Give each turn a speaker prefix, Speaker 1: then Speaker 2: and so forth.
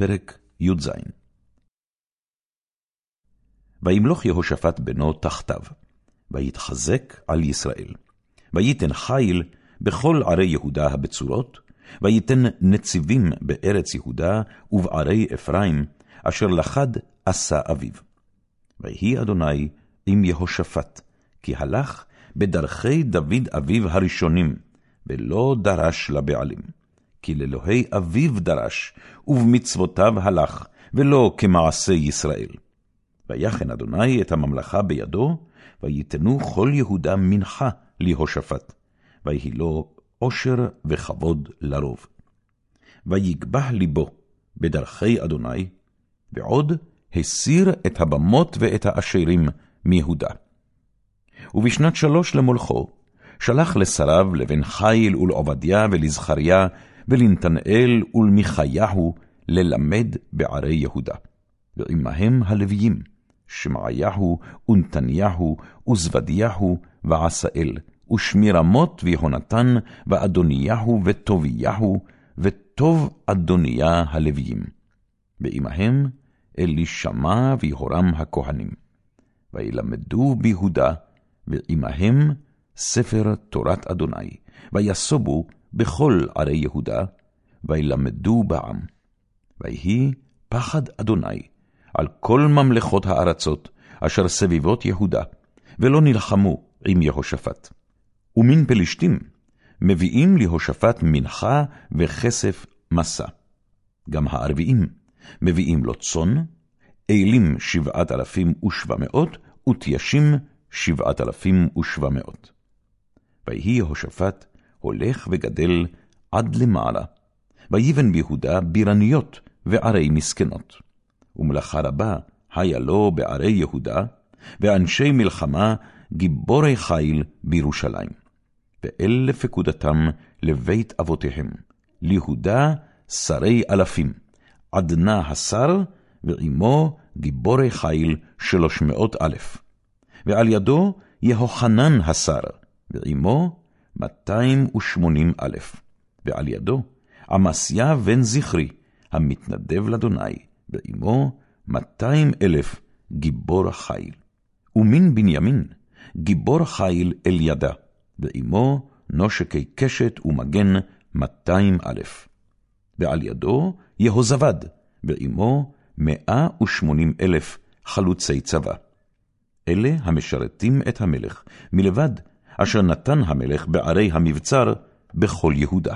Speaker 1: פרק י"ז וימלוך יהושפט בנו תחתיו, ויתחזק על ישראל. וייתן חיל בכל ערי יהודה הבצורות, וייתן נציבים בארץ יהודה ובערי אפרים, אשר לחד עשה אביו. ויהי אדוני עם יהושפט, כי הלך בדרכי דוד אביו הראשונים, ולא דרש לבעלים. כי לאלוהי אביו דרש, ובמצוותיו הלך, ולא כמעשה ישראל. ויחן אדוני את הממלכה בידו, ויתנו כל יהודה מנחה להושפט, ויהי לו עושר וכבוד לרוב. ויגבה ליבו בדרכי אדוני, ועוד הסיר את הבמות ואת האשרים מיהודה. ובשנת שלוש למולכו, שלח לשריו לבן חיל ולעובדיה ולזכריה ולנתנאל ולמיכיהו ללמד בערי יהודה. ועמהם הלוויים, שמעיהו ונתניהו וזבדיהו ועשאל, ושמירמות ויהונתן ואדוניהו וטוביהו, וטוב אדוניה הלוויים. ועמהם אלישמע ויהורם הכהנים. וילמדו ביהודה, ועמהם ספר תורת אדוני, ויסובו בכל ערי יהודה, וילמדו בעם. ויהי פחד אדוני על כל ממלכות הארצות אשר סביבות יהודה, ולא נלחמו עם יהושפט. ומן פלישתים מביאים להושפט מנחה וכסף מסע. גם הערביים מביאים לו צאן, אלים שבעת אלפים ושבע מאות, ותיישים שבעת אלפים ושבע מאות. ויהי יהושפט הולך וגדל עד למעלה, ויבן ביהודה בירניות וערי מסכנות. ומלאכה רבה היה לו בערי יהודה, ואנשי מלחמה גיבורי חיל בירושלים. ואלה פקודתם לבית אבותיהם, ליהודה שרי אלפים, עדנה השר, ועמו גיבורי חיל שלוש מאות אלף. ועל ידו יהוחנן השר, ועמו מאתיים ושמונים אלף, ועל ידו עמסיה בן זכרי, המתנדב לאדוני, ועמו מאתיים אלף גיבור חיל. ומן בנימין, גיבור חיל אל ידה, ועמו נושקי קשת ומגן מאתיים אלף. ועל ידו יהוזבד, ועמו מאה ושמונים אלף חלוצי צבא. אלה המשרתים את המלך, מלבד אשר נתן המלך בערי המבצר בכל יהודה.